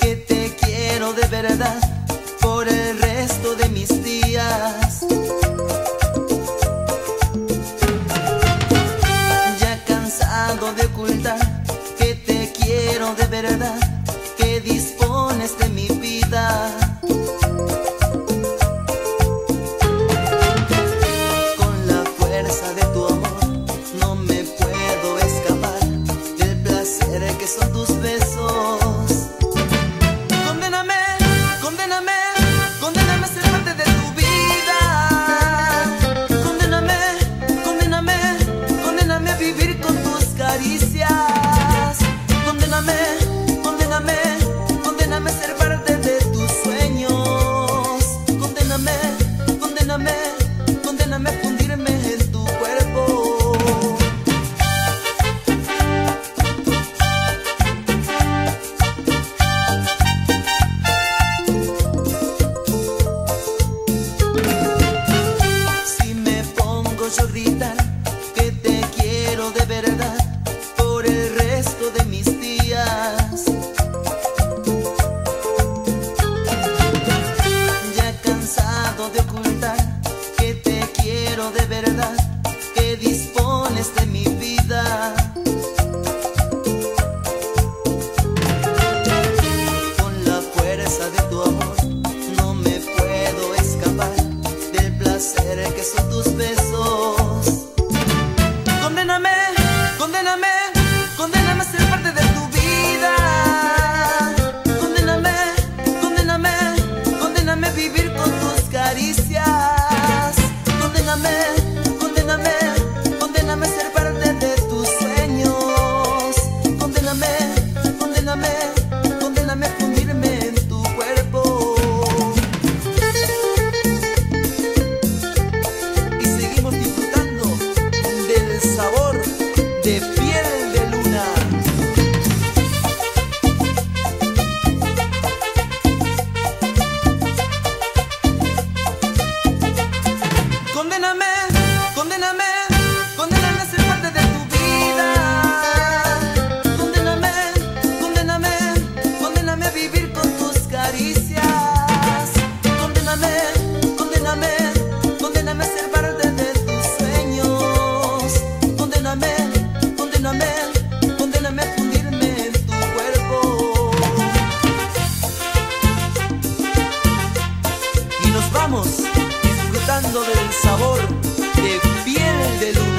que te quiero de verdad por el resto de mis días. Ya cansado de ocultar que te quiero de verdad, que dispones de mi vida. Con la fuerza de tu amor no me puedo escapar del placer que son tus besos. Que son tus besos. De piel de luna. Condéname, condéname, condéname a ser parte de tu vida. Condéname, condéname, condéname a vivir con tus caricias. Condéname, condéname, estamos disfrutando del sabor de piel de luna.